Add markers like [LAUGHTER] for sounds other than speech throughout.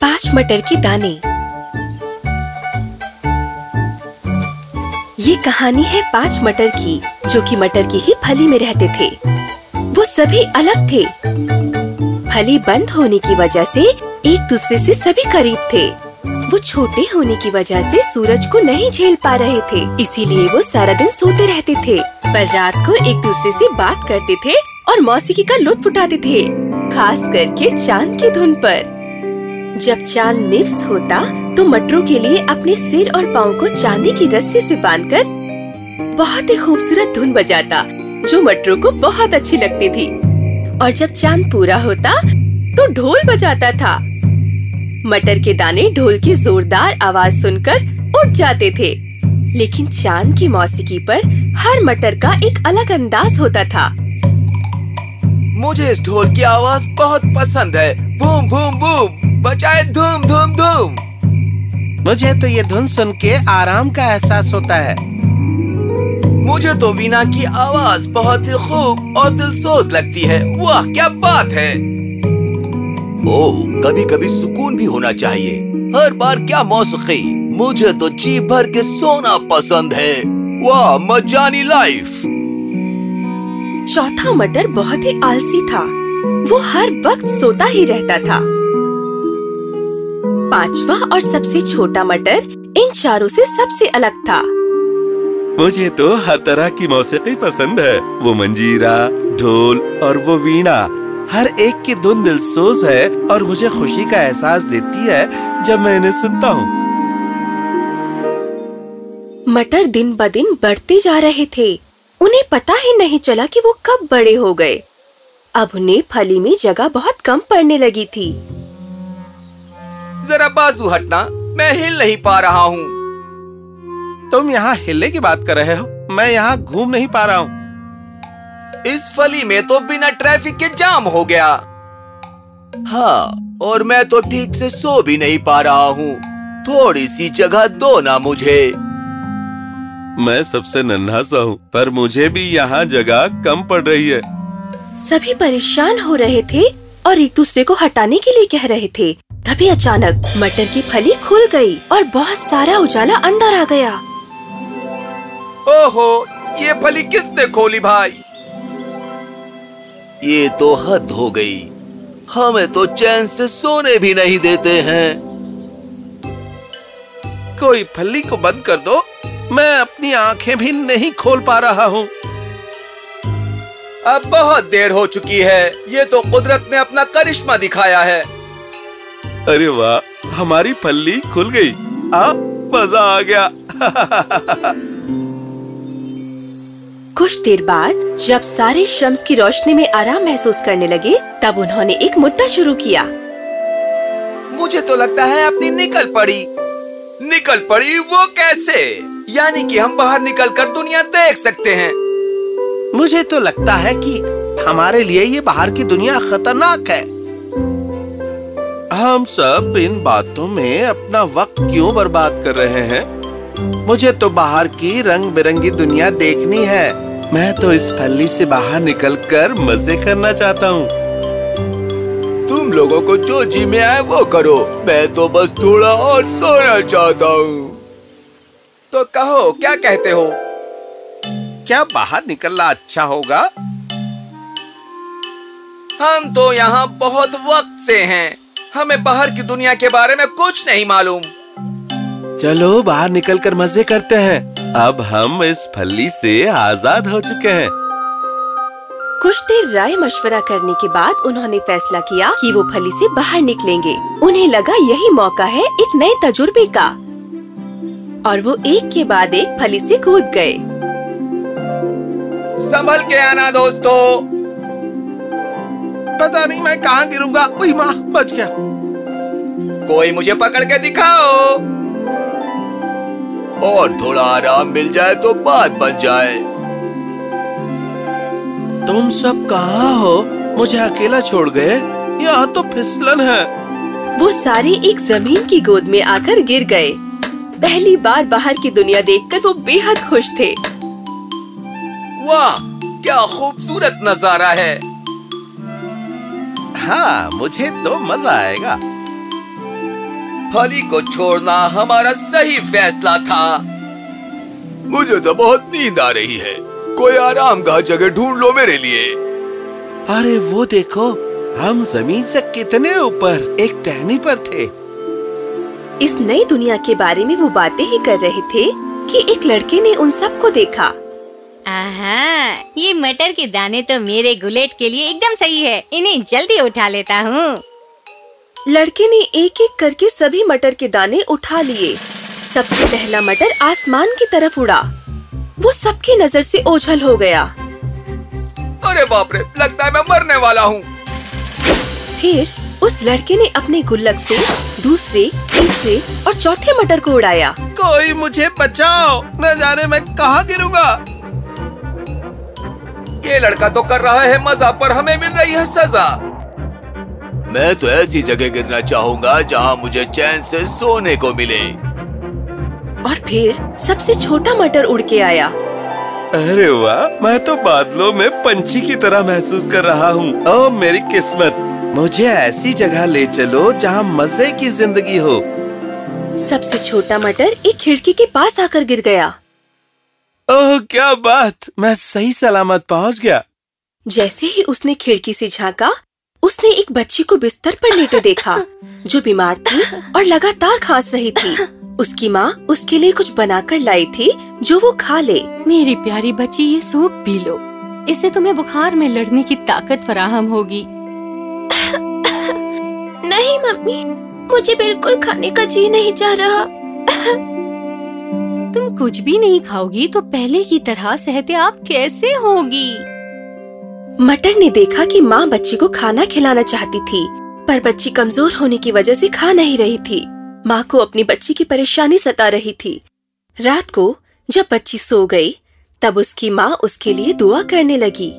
पाँच मटर के दाने। ये कहानी है पाँच मटर की, जो कि मटर की ही फली में रहते थे। वो सभी अलग थे। फली बंद होने की वजह से एक दूसरे से सभी करीब थे। वो छोटे होने की वजह से सूरज को नहीं झेल पा रहे थे। इसीलिए वो सारा दिन सोते रहते थे। पर रात को एक दूसरे से बात करते थे और मौसीकी का लुत्फ उठाते थे, खास करके चाँद की धुन पर। जब चाँद निफ्स होता तो मटरों के लिए अपने सिर और पाँव को चांदी की रस्सी से बांधकर बहुत ही खूबसूरत धुन बजाता, जो मटरों को बहुत अच्छी लगती थी। और जब चाँद पूरा होता तो ढोल बजाता था। मटर के दाने ढोल की जोरदार आवाज़ सुनकर उठ जाते थे। लेकिन चाँद की मौसीकी पर हर मटर का एक अलग अंदाज होता था। मुझे इस ढोल की आवाज़ बहुत पसंद है। Boom boom boom. बजाए धूम धूम धूम। मुझे तो ये धुन सुन के आराम का एहसास होता है। मुझे तो वीणा की आवाज़ बहुत ही खूब और दिलसोज लगती है। वाह क्या बात है। ओह कभी कभी सुकून भी होना चाहिए। हर बार क्या मौसीकी। मुझे तो जी भर के सोना पसंद है। वाह मजानी लाइफ। चौथा मटर बहुत ही आलसी था। वो हर वक्त सोता ही रहता था। पांचवा और सबसे छोटा मटर इन चारों से सबसे अलग था। मुझे तो हर तरह की मौसीकी पसंद है। वो मंजीरा ढोल और वो वीणा। हर एक की धुन दिलसोज है और मुझे खुशी का एहसास देती है जब मैं इन्हें सुनता हूँ। मटर दिन ब दिन बढ़ते जा रहे थे। उन्हें पता ही नहीं चला कि वो कब बड़े हो गए। अब उन्हें फली में जगह बहुत कम पड़ने लगी थी। जरा बाजू हटना मैं हिल नहीं पा रहा हूँ। तुम यहाँ हिलने की बात कर रहे हो? मैं यहाँ घूम नहीं पा रहा हूँ। इस फली में तो बिना ट्रैफ़िक के जाम हो गया। हाँ और मैं तो ठीक से सो भी नहीं पा रहा हूँ। थोड़ी सी जगह दो ना मुझे। मैं सबसे नन्हा सा हूँ पर मुझे भी यहाँ जगह कम पड़ रही है। सभी परेशान हो रहे थे और एक दूसरे को हटाने के लिए कह रहे थे। तभी अचानक मटर की फली खुल गई और बहुत सारा उजाला अंदर आ गया। ओहो ये फली किसने खोली भाई? ये तो हद हो गई। हमें तो चैन से सोने भी नहीं देते हैं। कोई फली को बंद कर दो मैं अपनी आँखें भी नहीं खोल पा रहा हूँ। अब बहुत देर हो चुकी है ये तो कुदरत ने अपना करिश्मा दिखाया है। अरे वाह हमारी फल्ली खुल गई। आ मज़ा आ गया। [LAUGHS] कुछ देर बाद जब सारे शम्स की रोशनी में आराम महसूस करने लगे तब उन्होंने एक मुद्दा शुरू किया। मुझे तो लगता है अपनी निकल पड़ी। निकल पड़ी वो कैसे? यानी कि हम बाहर निकलकर दुनिया देख सकते हैं। मुझे तो लगता है कि हमारे लिए ये बाहर की दुनिया खतरनाक है। हम सब इन बातों में अपना वक्त क्यों बर्बाद कर रहे हैं? मुझे तो बाहर की रंग बिरंगी दुनिया देखनी है। मैं तो इस फली से बाहर निकलकर मज़े करना चाहता हूँ। तुम लोगों को जो जी में आए वो करो। मैं तो बस थोड़ा और सोना चाहता हूँ। तो कहो, क्या कहते हो? क्या बाहर निकलना अच्छा होगा? हम तो यहाँ बहुत वक्त से हैं। हमें बाहर की दुनिया के बारे में कुछ नहीं मालूम। चलो बाहर निकलकर मज़े करते हैं। अब हम इस फली से आज़ाद हो चुके हैं। कुछ देर राय मशवरा करने के बाद उन्होंने फैसला किया कि वो फली से बाहर निकलेंगे। उन्हें लगा यही मौका है एक नए तजुर्बे का। और वो एक के बाद एक फली से कूद गए। संभल के आना दोस्तों। पता नहीं मैं कहाँ गिरूँगा। कोई माँ बच गया। कोई मुझे पकड़ के दिखाओ। और थोड़ा आराम मिल जाए तो बात बन जाए। तुम सब कहाँ हो? मुझे अकेला छोड़ गए। यहाँ तो फिसलन है। वो सारे एक ज़मीन की गोद में आकर गिर गए। पहली बार बाहर की दुनिया देखकर वो बेहद खुश थे। वाह क्या खूबसूरत नज़ारा है। हाँ मुझे तो मज़ा आएगा। फली को छोड़ना हमारा सही फैसला था। मुझे तो बहुत नींद आ रही है। कोई आराम का जगह ढूंढ लो मेरे लिए। अरे वो देखो हम ज़मीन से कितने ऊपर एक टहनी पर थे। इस नई दुनिया के बारे में वो बातें ही कर रहे थे कि एक लड़के ने उन सबको देखा। आहा, ये मटर के दाने तो मेरे गुलेट के लिए एकदम सही है। इन्हें जल्दी उठा लेता हूँ। लड़के ने एक एक करके सभी मटर के दाने उठा लिए। सबसे पहला मटर आसमान की तरफ़ उड़ा। वो सबकी नज़र से ओझल हो गया। अरे बाप रे लगता है मैं मरने वाला हूँ। फिर उस लड़के ने अपने गुल्लक से दूसरे तीसरे और चौथे मटर को उड़ाया। कोई मुझे बचाओ। न जाने मैं कहाँ गिरूँगा। लड़का तो कर रहा है मज़ा पर हमें मिल रही है सजा। मैं तो ऐसी जगह गिरना चाहूँगा जहाँ मुझे चैन से सोने को मिले। और फिर सबसे छोटा मटर उड़ के आया। अरे वाह मैं तो बादलों में पंछी की तरह महसूस कर रहा हूँ। ओ मेरी किस्मत मुझे ऐसी जगह ले चलो जहाँ मज़े की ज़िंदगी हो। सबसे छोटा मटर एक खिड़की के पास आकर गिर गया। ओह क्या बात! मैं सही सलामत पहुँच गया। जैसे ही उसने खिड़की से झांका उसने एक बच्ची को बिस्तर पर लेटे देखा जो बीमार थी और लगातार खांस रही थी। उसकी माँ उसके लिए कुछ बनाकर लाई थी जो वो खा ले। मेरी प्यारी बच्ची ये सूप पी लो। इससे तुम्हें बुखार में लड़ने की ताकत फराहम होगी। नहीं मम्मी मुझे बिल्कुल खाने का जी नहीं चाह रहा। तुम कुछ भी नहीं खाओगी तो पहले की तरह सेहतियाब कैसे होगी? मटर ने देखा कि माँ बच्ची को खाना खिलाना चाहती थी पर बच्ची कमज़ोर होने की वजह से खा नहीं रही थी। माँ को अपनी बच्ची की परेशानी सता रही थी। रात को जब बच्ची सो गई तब उसकी माँ उसके लिए दुआ करने लगी।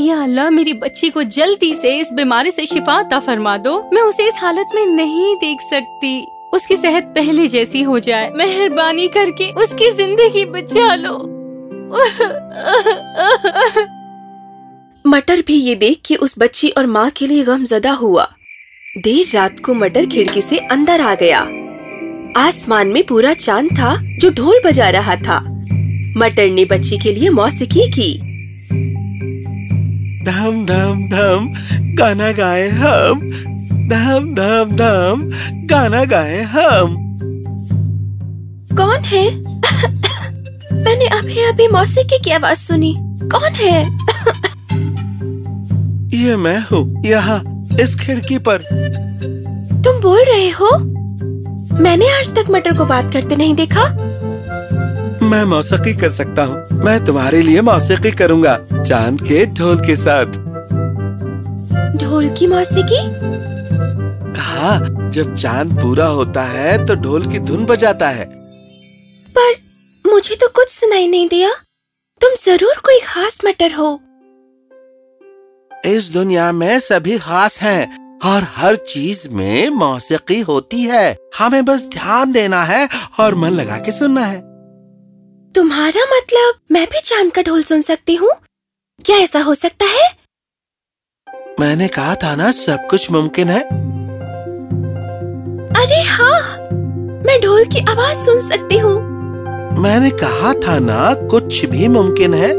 या अल्लाह मेरी बच्ची को जल्दी से इस बीमारी से शिफा अता फरमा दो। मैं उसे इस हालत में नहीं देख सकती। उसकी सेहत पहले जैसी हो जाए। मेहरबानी करके उसकी ज़िंदगी बचा लो। मटर भी ये देख के उस बच्ची और माँ के लिए गमजदा हुआ। देर रात को मटर खिड़की से अंदर आ गया। आसमान में पूरा चाँद था जो ढोल बजा रहा था। मटर ने बच्ची के लिए मौसीकी की। धम धम धम गाना गाए हम। धम धम धम गाना गाए हम। कौन है? मैंने अभी अभी मौसीकी की आवाज़ सुनी। कौन है? ये मैं हूँ यहाँ इस खिड़की पर। तुम बोल रहे हो? मैंने आज तक मटर को बात करते नहीं देखा। मैं मौसीकी कर सकता हूँ। मैं तुम्हारे लिए मौसीकी करूँगा चाँद के ढोल के साथ। ढोल की मौसीकी? हाँ जब चाँद पूरा होता है तो ढोल की धुन बजाता है। पर मुझे तो कुछ सुनाई नहीं दिया। तुम ज़रूर कोई खास मटर हो। इस दुनिया में सभी खास हैं और हर चीज़ में मौसीकी होती है। हमें बस ध्यान देना है और मन लगा के सुनना है। तुम्हारा मतलब मैं भी चाँद का ढोल सुन सकती हूँ? क्या ऐसा हो सकता है? मैंने कहा था ना सब कुछ मुमकिन है। अरे हाँ मैं ढोल की आवाज़ सुन सकती हूँ। मैंने कहा था ना कुछ भी मुमकिन है।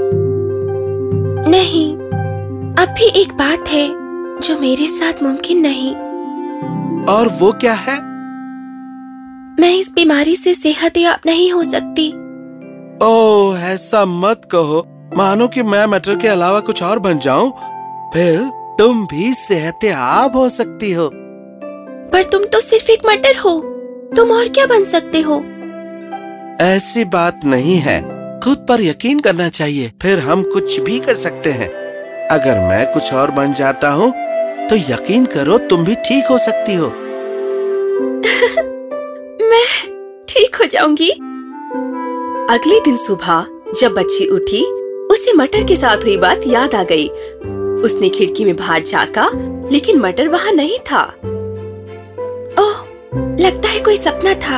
नहीं अब भी एक बात है जो मेरे साथ मुमकिन नहीं। और वो क्या है? मैं इस बीमारी से सेहतयाब नहीं हो सकती। ओह ऐसा मत कहो। मानो कि मैं मटर के अलावा कुछ और बन जाऊँ फिर तुम भी सेहतयाब हो सकती हो। पर तुम तो सिर्फ़ एक मटर हो। तुम और क्या बन सकते हो? ऐसी बात नहीं है। खुद पर यकीन करना चाहिए फिर हम कुछ भी कर सकते हैं। अगर मैं कुछ और बन जाता हूँ तो यकीन करो तुम भी ठीक हो सकती हो। [LAUGHS] मैं ठीक हो जाऊँगी। अगले दिन सुबह जब बच्ची उठी उसे मटर के साथ हुई बात याद आ गई। उसने खिड़की में बाहर झांका लेकिन मटर वहाँ नहीं था। लगता है कोई सपना था।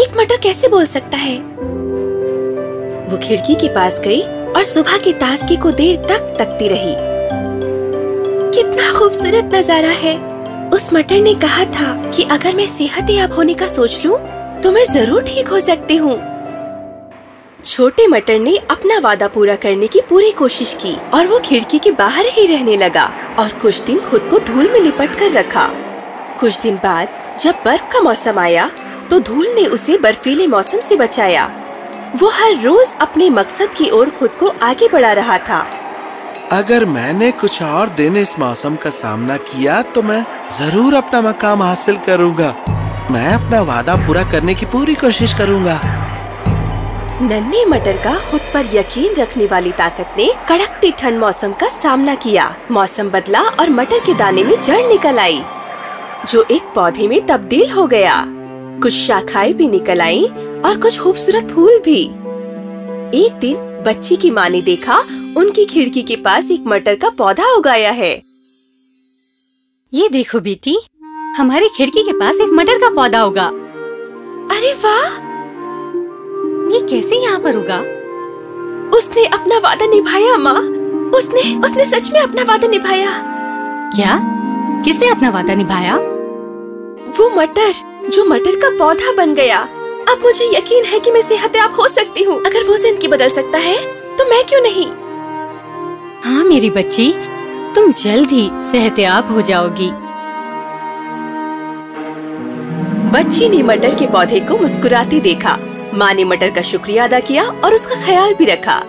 एक मटर कैसे बोल सकता है? वो खिड़की के पास गई और सुबह की ताजगी को देर तक तकती रही। कितना खूबसूरत नज़ारा है। उस मटर ने कहा था कि अगर मैं सेहतयाब होने का सोच लूँ, तो मैं ज़रूर ठीक हो सकती हूँ। छोटे मटर ने अपना वादा पूरा करने की पूरी कोशिश की और वो खिड़की के बाहर ही रहने लगा और कुछ दिन खुद को धूल में लिपट कर रखा। कुछ दिन बाद जब बर्फ़ का मौसम आया तो धूल ने उसे बर्फीले मौसम से बचाया। वो हर रोज अपने मकसद की ओर खुद को आगे बढ़ा रहा था। अगर मैंने कुछ और दिन इस मौसम का सामना किया तो मैं ज़रूर अपना मकाम हासिल करूँगा। मैं अपना वादा पूरा करने की पूरी कोशिश करूँगा। नन्हे मटर का खुद पर यकीन रखने वाली ताकत ने कड़कती ठंड मौसम का सामना किया। मौसम बदला और मटर के दाने में जड़ निकल आई। जो एक पौधे में तब्दील हो गया। कुछ शाखाएँ भी निकल आई और कुछ खूबसूरत फूल भी। एक दिन बच्ची की माँ ने देखा उनकी खिड़की के पास एक मटर का पौधा उगाया है। ये देखो बेटी हमारी खिड़की के पास एक मटर का पौधा होगा। अरे वाह! ये कैसे यहाँ पर होगा? उसने अपना वादा निभाया माँ। उसने उसने सच में अपना वादा निभाया। क्या? किसने अपना वादा निभाया? वो मटर जो मटर का पौधा बन गया। अब मुझे यकीन है कि मैं सेहतयाब हो सकती हूँ। अगर वो ज़िंदगी बदल सकता है तो मैं क्यों नहीं? हाँ मेरी बच्ची तुम जल्द ही सेहत सेहतयाब हो जाओगी। बच्ची ने मटर के पौधे को मुस्कुराते देखा। माँ ने मटर का शुक्रिया अदा किया और उसका ख्याल भी रखा।